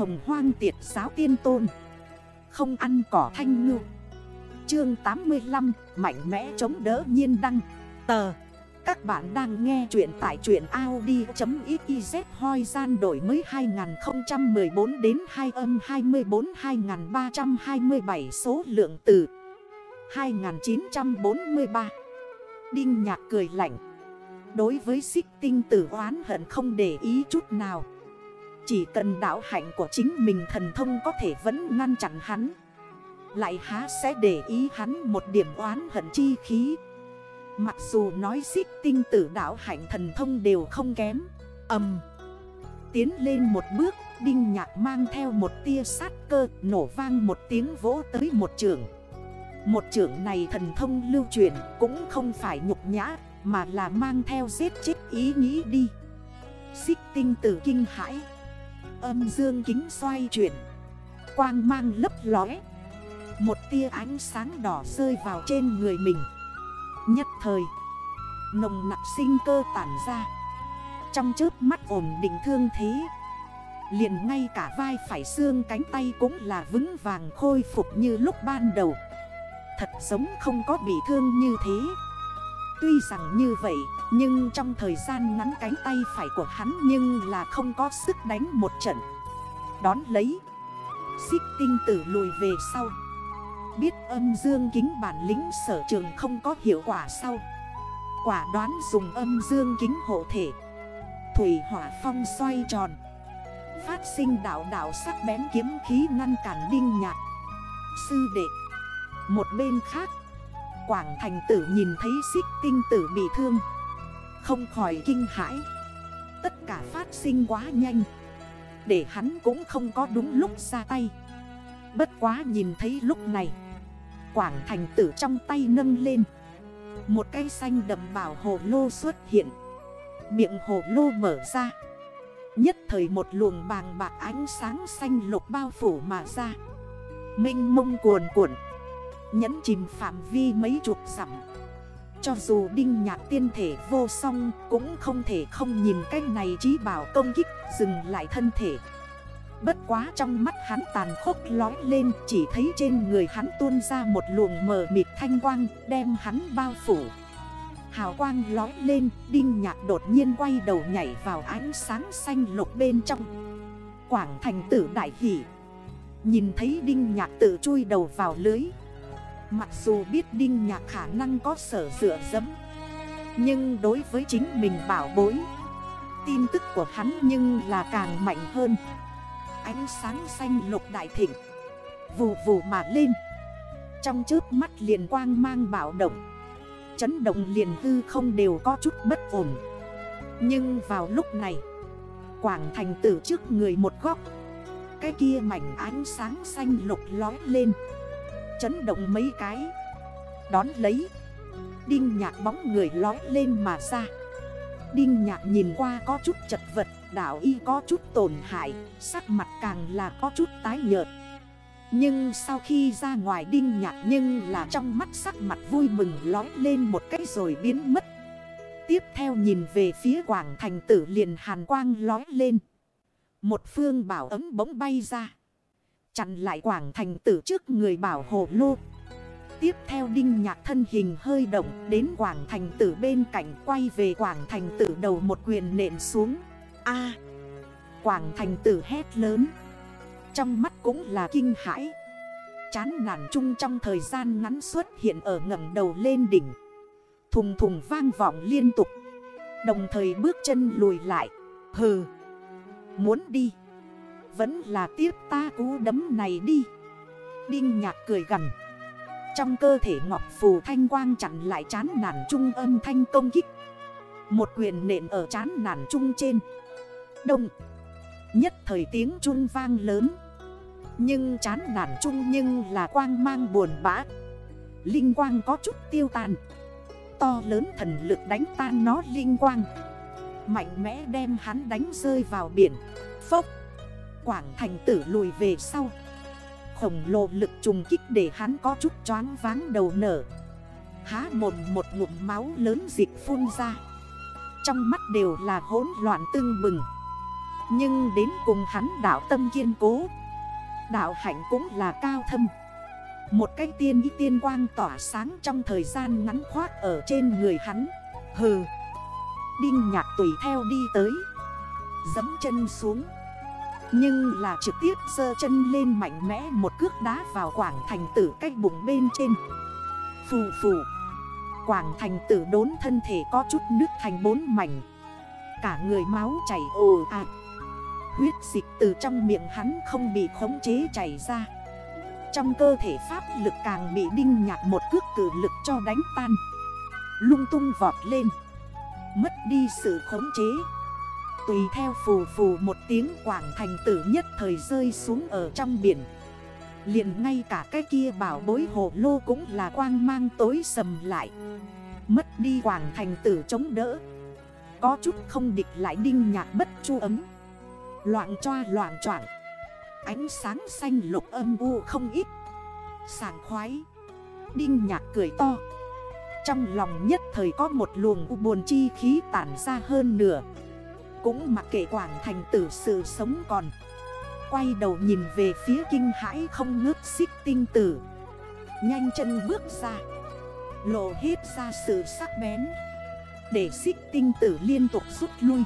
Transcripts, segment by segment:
hồng hoang tiệt giáo tiên tôn. Không ăn cỏ thanh ngư. Chương 85 Mạnh mẽ chống đỡ nhiên đăng. Tờ. Các bạn đang nghe chuyện tại truyện Audi.xyz hoi gian đổi mới 2014 đến 2 âm 24 2327 số lượng từ 2943 Đinh nhạc cười lạnh. Đối với xích tinh tử oán hận không để ý chút nào. Chỉ cần đạo hạnh của chính mình thần thông có thể vẫn ngăn chặn hắn, Lại há sẽ để ý hắn một điểm oán hận chi khí. Mặc dù nói xích tinh tử đạo hạnh thần thông đều không kém Âm Tiến lên một bước, Đinh nhạc mang theo một tia sát cơ, Nổ vang một tiếng vỗ tới một trường Một trưởng này thần thông lưu truyền Cũng không phải nhục nhã, Mà là mang theo giết chết ý nghĩ đi. Xích tinh tử kinh hãi Âm dương kính xoay chuyển. Quang mang lấp lóe. Một tia ánh sáng đỏ rơi vào trên người mình. Nhất thời, Nồng nặng sinh cơ tản ra. Trong chớp mắt ổn định thương thế, liền ngay cả vai phải xương cánh tay cũng là vững vàng khôi phục như lúc ban đầu. Thật giống không có bị thương như thế. Tuy rằng như vậy, Nhưng trong thời gian ngắn cánh tay phải của hắn Nhưng là không có sức đánh một trận. Đón lấy, Xích tinh tử lùi về sau. Biết âm dương kính bản lĩnh sở trường không có hiệu quả sau. Quả đoán dùng âm dương kính hộ thể. Thủy hỏa phong xoay tròn. Phát sinh đảo đảo sắc bén kiếm khí ngăn cản đinh nhạt. Sư đệ, Một bên khác Quảng thành tử nhìn thấy xích tinh tử bị thương. Không khỏi kinh hãi. Tất cả phát sinh quá nhanh. Để hắn cũng không có đúng lúc ra tay. Bất quá nhìn thấy lúc này, Quảng thành tử trong tay nâng lên. Một cây xanh đậm bảo hồ lô xuất hiện. Miệng hồ lô mở ra. Nhất thời một luồng bàng bạc ánh sáng xanh lục bao phủ mà ra. Minh mông cuồn cuộn. Nhấn chìm phạm vi mấy chục dặm. Cho dù đinh nhạc tiên thể vô song Cũng không thể không nhìn cách này trí bảo công kích Dừng lại thân thể. Bất quá trong mắt hắn tàn khốc lói lên, Chỉ thấy trên người hắn tuôn ra một luồng mờ mịt thanh quang, Đem hắn bao phủ. Hào quang lói lên, Đinh nhạc đột nhiên quay đầu nhảy vào ánh sáng xanh lục bên trong. Quảng thành tử đại hỷ. Nhìn thấy đinh nhạc tự chui đầu vào lưới Mặc dù biết đinh nhạc khả năng có sở dựa dẫm, Nhưng đối với chính mình bảo bối, Tin tức của hắn nhưng là càng mạnh hơn. Ánh sáng xanh lục đại thịnh, Vù vù mà lên. Trong trước mắt liền quang mang bạo động, Chấn động liền hư không đều có chút bất ổn. Nhưng vào lúc này, Quảng thành tử trước người một góc, Cái kia mảnh ánh sáng xanh lục lói lên. Chấn động mấy cái. Đón lấy, Đinh nhạc bóng người lói lên mà ra. Đinh nhạc nhìn qua có chút chật vật Đảo y có chút tổn hại, Sắc mặt càng là có chút tái nhợt. Nhưng sau khi ra ngoài đinh nhạc Nhưng là trong mắt sắc mặt vui mừng lói lên một cái rồi biến mất. Tiếp theo nhìn về phía quảng thành tử liền hàn quang lói lên. Một phương bảo ấm bỗng bay ra. Chặn lại quảng thành tử trước người bảo hộ lô. Tiếp theo đinh nhạc thân hình hơi động, Đến quảng thành tử bên cạnh, Quay về quảng thành tử đầu một quyền nện xuống. A! Quảng thành tử hét lớn. Trong mắt cũng là kinh hãi. Chán nản chung trong thời gian ngắn xuất hiện ở ngầm đầu lên đỉnh. Thùng thùng vang vọng liên tục. Đồng thời bước chân lùi lại. Hừ! Muốn đi. Vẫn là tiếp ta cú đấm này đi. Đinh nhạc cười gần Trong cơ thể ngọc phù thanh quang chặn lại chán nản trung âm thanh công kích. Một quyền nện ở chán nản trung trên. Đông. Nhất thời tiếng trung vang lớn. Nhưng chán nản trung nhưng là quang mang buồn bã. Linh quang có chút tiêu tàn. To lớn thần lực đánh tan nó linh quang. Mạnh mẽ đem hắn đánh rơi vào biển. Phốc. Quảng thành tử lùi về sau. Khổng lồ lực trùng kích để hắn có chút choáng váng đầu nở. Há mồm một ngụm máu lớn dịch phun ra. Trong mắt đều là hỗn loạn tưng bừng. Nhưng đến cùng hắn đạo tâm kiên cố. Đạo hạnh cũng là cao thâm. Một cái tiên ý tiên quang tỏa sáng trong thời gian ngắn khoát ở trên người hắn. Hừ. Đinh nhạc tùy theo đi tới. Dấm chân xuống. Nhưng là trực tiếp sơ chân lên mạnh mẽ một cước đá vào quảng thành tử cách bụng bên trên. Phù phù. Quảng thành tử đốn thân thể có chút nước thành bốn mảnh. Cả người máu chảy ồ ạt. Huyết dịch từ trong miệng hắn không bị khống chế chảy ra. Trong cơ thể pháp lực càng bị đinh nhạt một cước cử lực cho đánh tan. Lung tung vọt lên. Mất đi sự khống chế. Tùy theo phù phù một tiếng quảng thành tử nhất thời rơi xuống ở trong biển. Liền ngay cả cái kia bảo bối hồ lô cũng là quang mang tối sầm lại. Mất đi quảng thành tử chống đỡ. Có chút không địch lại đinh nhạc bất chu ấm. Loạn choa loạn choạng. Ánh sáng xanh lục âm u không ít. Sảng khoái. Đinh nhạc cười to. Trong lòng nhất thời có một luồng u buồn chi khí tản ra hơn nửa. Cũng mặc kệ quảng thành tử sự sống còn. Quay đầu nhìn về phía kinh hãi không ngước xích tinh tử. Nhanh chân bước ra. Lộ hết ra sự sắc bén. Để xích tinh tử liên tục rút lui.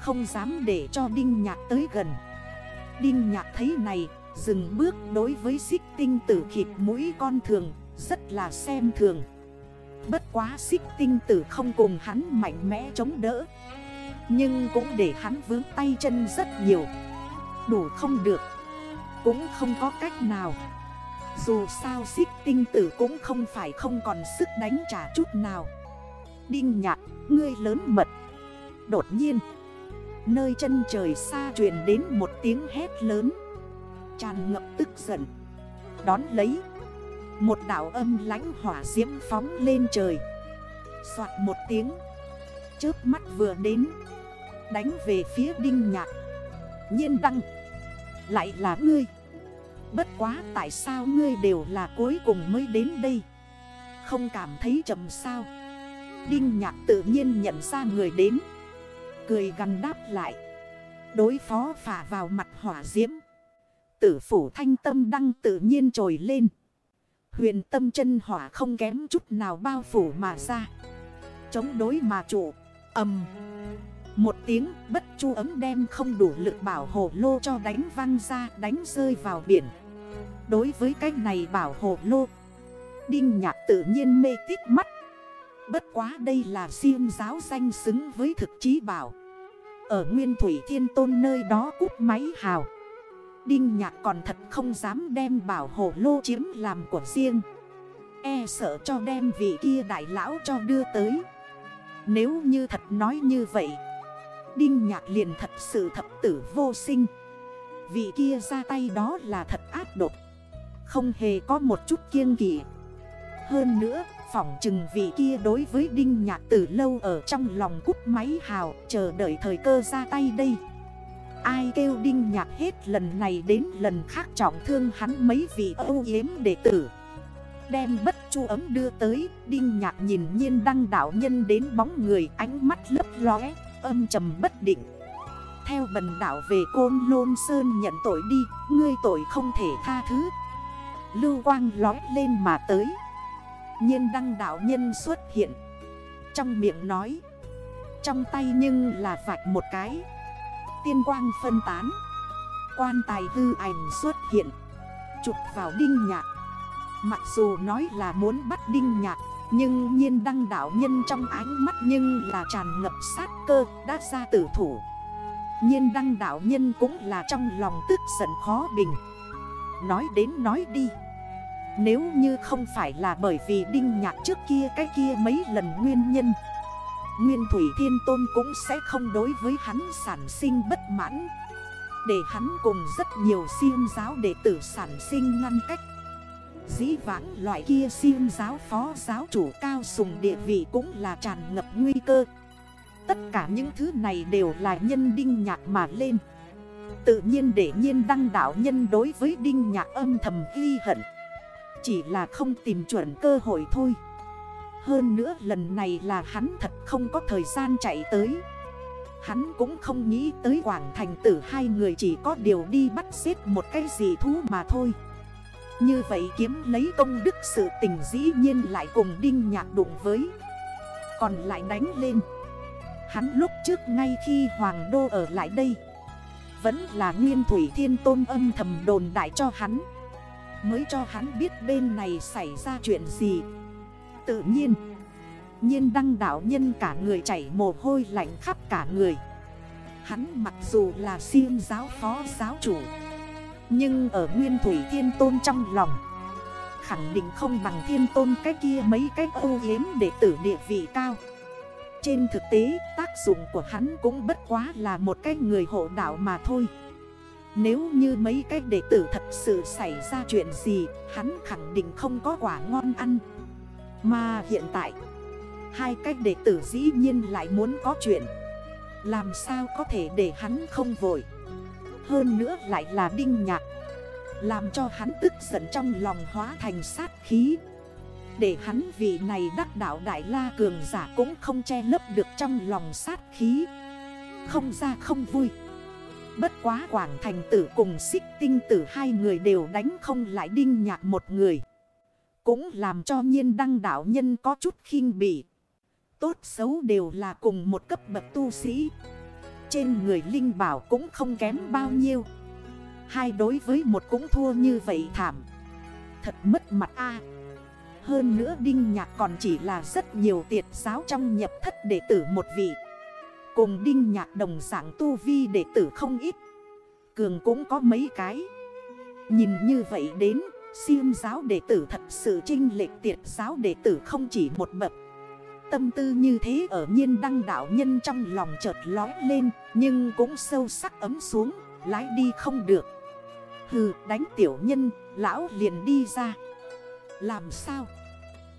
Không dám để cho Đinh Nhạc tới gần. Đinh Nhạc thấy này, Dừng bước đối với xích tinh tử khịt mũi con thường, Rất là xem thường. Bất quá xích tinh tử không cùng hắn mạnh mẽ chống đỡ. Nhưng cũng để hắn vướng tay chân rất nhiều. Đủ không được. Cũng không có cách nào. Dù sao xích tinh tử cũng không phải không còn sức đánh trả chút nào. Đinh nhạc, ngươi lớn mật. Đột nhiên Nơi chân trời xa truyền đến một tiếng hét lớn. Tràn ngập tức giận. Đón lấy Một đảo âm lánh hỏa diễm phóng lên trời. Xoạt một tiếng Chớp mắt vừa đến. Đánh về phía đinh nhạc. Nhiên đăng. Lại là ngươi. Bất quá tại sao ngươi đều là cuối cùng mới đến đây? Không cảm thấy chậm sao? Đinh nhạc tự nhiên nhận ra người đến. Cười gần đáp lại. Đối phó phả vào mặt hỏa diễm. Tử phủ thanh tâm đăng tự nhiên trồi lên. Huyền tâm chân hỏa không kém chút nào bao phủ mà ra. Chống đối mà trụ. Âm một tiếng bất chu ấm đem không đủ lực bảo hộ lô cho đánh văng ra, đánh rơi vào biển. Đối với cái này bảo hộ lô, Đinh nhạc tự nhiên mê tít mắt. Bất quá đây là siêng giáo danh xứng với thực chí bảo. Ở Nguyên Thủy Thiên Tôn nơi đó cút máy hào. Đinh nhạc còn thật không dám đem bảo hộ lô chiếm làm của riêng. E sợ cho đem vị kia đại lão cho đưa tới. Nếu như thật nói như vậy, Đinh nhạc liền thật sự thập tử vô sinh. Vị kia ra tay đó là thật ác độc, Không hề có một chút kiêng kỵ. Hơn nữa, phỏng chừng vị kia đối với đinh nhạc từ lâu ở trong lòng cúp máy hào, Chờ đợi thời cơ ra tay đây. Ai kêu đinh nhạc hết lần này đến lần khác trọng thương hắn mấy vị âu yếm đệ tử? Đem bất chu ấm đưa tới, Đinh nhạc nhìn nhiên đăng đảo nhân đến bóng người, ánh mắt lấp lóe, âm trầm bất định. Theo bần đảo về Côn Lôn Sơn nhận tội đi, Ngươi tội không thể tha thứ. Lưu quang lói lên mà tới. Nhiên đăng đảo nhân xuất hiện. Trong miệng nói, Trong tay nhưng là vạch một cái. Tiên quang phân tán. Quan tài hư ảnh xuất hiện. Chụp vào đinh nhạc. Mặc dù nói là muốn bắt đinh nhạc, nhưng nhiên đăng đảo nhân trong ánh mắt nhưng là tràn ngập sát cơ, đã ra tử thủ. Nhiên đăng đảo nhân cũng là trong lòng tức giận khó bình. Nói đến nói đi, Nếu như không phải là bởi vì đinh nhạc trước kia cái kia mấy lần nguyên nhân, Nguyên Thủy Thiên Tôn cũng sẽ không đối với hắn sản sinh bất mãn. Để hắn cùng rất nhiều siêng giáo đệ tử sản sinh ngăn cách Dĩ vãng loại kia siêu giáo phó giáo chủ cao sùng địa vị cũng là tràn ngập nguy cơ. Tất cả những thứ này đều là nhân đinh nhạc mà lên. Tự nhiên để nhiên đăng đạo nhân đối với đinh nhạc âm thầm ghi hận. Chỉ là không tìm chuẩn cơ hội thôi. Hơn nữa lần này là hắn thật không có thời gian chạy tới. Hắn cũng không nghĩ tới Quảng Thành tử hai người chỉ có điều đi bắt giết một cái gì thú mà thôi. Như vậy kiếm lấy công đức sự tình dĩ nhiên lại cùng Đinh Nhạc đụng với. Còn lại đánh lên. Hắn lúc trước ngay khi Hoàng Đô ở lại đây, Vẫn là Nguyên Thủy Thiên Tôn âm thầm đồn đại cho hắn. Mới cho hắn biết bên này xảy ra chuyện gì. Tự nhiên nhiên đăng đảo nhân cả người chảy mồ hôi lạnh khắp cả người. Hắn mặc dù là siêng giáo phó giáo chủ nhưng ở nguyên thủy thiên tôn trong lòng, Khẳng định không bằng thiên tôn cái kia mấy cái ưu yếm để tử địa vị cao. Trên thực tế, tác dụng của hắn cũng bất quá là một cái người hộ đạo mà thôi. Nếu như mấy cái đệ tử thật sự xảy ra chuyện gì, Hắn khẳng định không có quả ngon ăn. Mà hiện tại, Hai cách đệ tử dĩ nhiên lại muốn có chuyện. Làm sao có thể để hắn không vội? Hơn nữa lại là đinh nhạc. Làm cho hắn tức giận trong lòng hóa thành sát khí. Để hắn vì này đắc đạo Đại La Cường giả cũng không che lấp được trong lòng sát khí. Không ra không vui. Bất quá Quảng Thành tử cùng xích tinh tử hai người đều đánh không lại đinh nhạc một người. Cũng làm cho nhiên đăng đạo nhân có chút khinh bỉ. Tốt xấu đều là cùng một cấp bậc tu sĩ. Trên người Linh Bảo cũng không kém bao nhiêu. Hai đối với một cũng thua như vậy thảm. Thật mất mặt a. Hơn nữa Đinh Nhạc còn chỉ là rất nhiều tiệt giáo trong nhập thất đệ tử một vị. Cùng Đinh Nhạc đồng dạng tu vi đệ tử không ít. Cường cũng có mấy cái. Nhìn như vậy đến, Siêm giáo đệ tử thật sự trinh lệch tiệt giáo đệ tử không chỉ một bậc. Tâm tư như thế ở nhiên đăng đạo nhân trong lòng chợt lói lên, Nhưng cũng sâu sắc ấm xuống, Lái đi không được. Hừ, đánh tiểu nhân, Lão liền đi ra. Làm sao?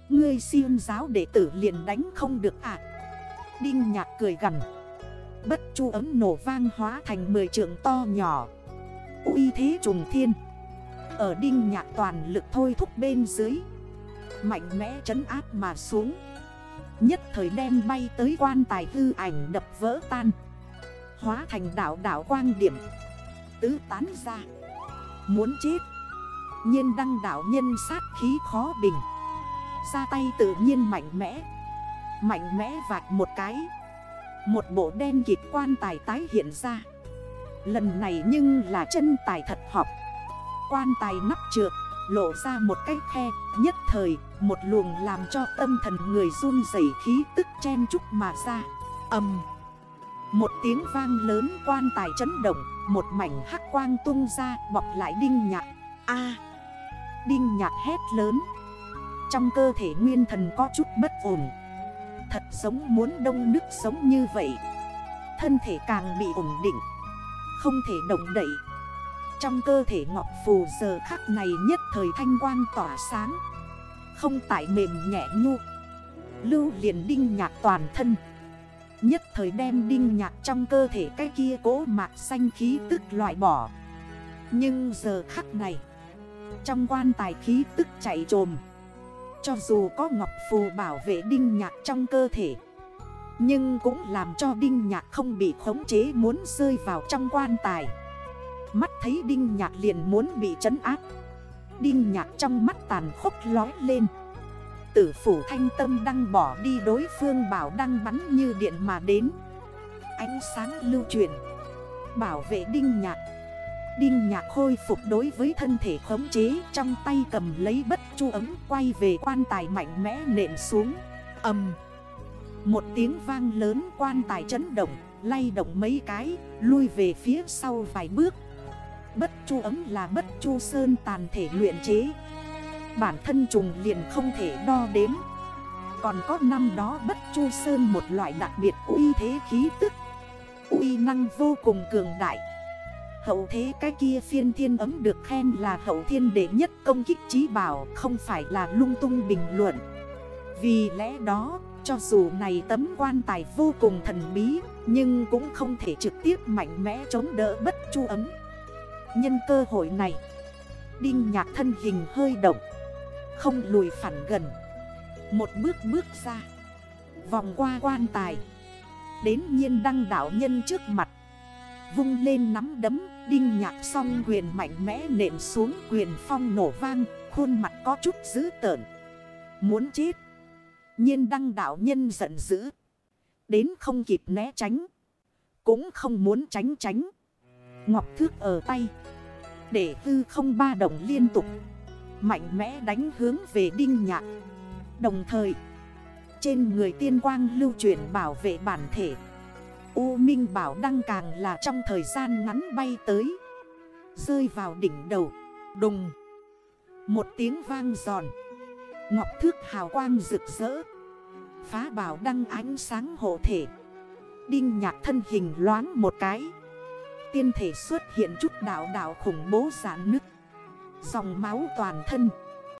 Ngươi siêu giáo đệ tử liền đánh không được à? Đinh nhạc cười gần Bất chu ấm nổ vang hóa thành 10 trượng to nhỏ. Uy thế trùng thiên. Ở đinh nhạc toàn lực thôi thúc bên dưới. Mạnh mẽ trấn áp mà xuống. Nhất thời đem bay tới quan tài hư ảnh đập vỡ tan. Hóa thành đảo đảo quang điểm. Tứ tán ra. Muốn chết. Nhiên đăng đảo nhân sát khí khó bình. Ra tay tự nhiên mạnh mẽ. Mạnh mẽ vạch một cái. Một bộ đen kịp quan tài tái hiện ra. Lần này nhưng là chân tài thật học. Quan tài nắp trượt, Lộ ra một cái khe, Nhất thời một luồng làm cho tâm thần người run rẩy khí tức chen chúc mà ra. Âm Một tiếng vang lớn quan tài chấn động, Một mảnh hắc quang tung ra, bọc lại đinh nhạc. A. Đinh nhạc hét lớn. Trong cơ thể nguyên thần có chút bất ổn. Thật giống muốn đông nước sống như vậy. Thân thể càng bị ổn định, Không thể động đậy. Trong cơ thể ngọc phù giờ khắc này nhất thời thanh quang tỏa sáng. Không tải mềm nhẹ nhu. Lưu liền đinh nhạc toàn thân. Nhất thời đem đinh nhạc trong cơ thể cái kia cố mạc xanh khí tức loại bỏ. Nhưng giờ khắc này, Trong quan tài khí tức chạy trồm. Cho dù có ngọc phù bảo vệ đinh nhạc trong cơ thể, Nhưng cũng làm cho đinh nhạc không bị khống chế muốn rơi vào trong quan tài. Mắt thấy Đinh Nhạc liền muốn bị trấn áp. Đinh Nhạc trong mắt tàn khốc lói lên. Tử phủ thanh tâm đang bỏ đi, đối phương bảo đang bắn như điện mà đến. Ánh sáng lưu truyền, Bảo vệ Đinh Nhạc. Đinh Nhạc khôi phục đối với thân thể khống chế, Trong tay cầm lấy bất chu ấm, Quay về quan tài mạnh mẽ nện xuống. Âm Một tiếng vang lớn, quan tài chấn động, Lay động mấy cái, Lui về phía sau vài bước. Bất chu ấm là bất chu sơn tàn thể luyện chế. Bản thân trùng liền không thể đo đếm. Còn có năm đó bất chu sơn một loại đặc biệt uy thế khí tức. Uy năng vô cùng cường đại. Hậu thế cái kia phiên thiên ấm được khen là hậu thiên đệ nhất công kích trí bảo, Không phải là lung tung bình luận. Vì lẽ đó, cho dù này tấm quan tài vô cùng thần bí, Nhưng cũng không thể trực tiếp mạnh mẽ chống đỡ bất chu ấm. Nhân cơ hội này. Đinh nhạc thân hình hơi động, Không lùi phản gần. Một bước bước ra, Vòng qua quan tài. Đến nhiên đăng đảo nhân trước mặt. Vung lên nắm đấm, Đinh nhạc song quyền mạnh mẽ nện xuống quyền phong nổ vang, Khuôn mặt có chút dữ tợn. Muốn chết. Nhiên đăng đảo nhân giận dữ. Đến không kịp né tránh. Cũng không muốn tránh tránh. Ngọc thước ở tay. Để hư không ba đồng liên tục, Mạnh mẽ đánh hướng về đinh nhạc. Đồng thời, Trên người tiên quang lưu chuyển bảo vệ bản thể. U Minh Bảo Đăng càng là trong thời gian ngắn bay tới, Rơi vào đỉnh đầu, Đùng, Một tiếng vang giòn. Ngọc thước hào quang rực rỡ, Phá bảo đăng ánh sáng hộ thể. Đinh nhạc thân hình loáng một cái Tiên thể xuất hiện chút đảo đảo khủng bố giãn nứt. Dòng máu toàn thân.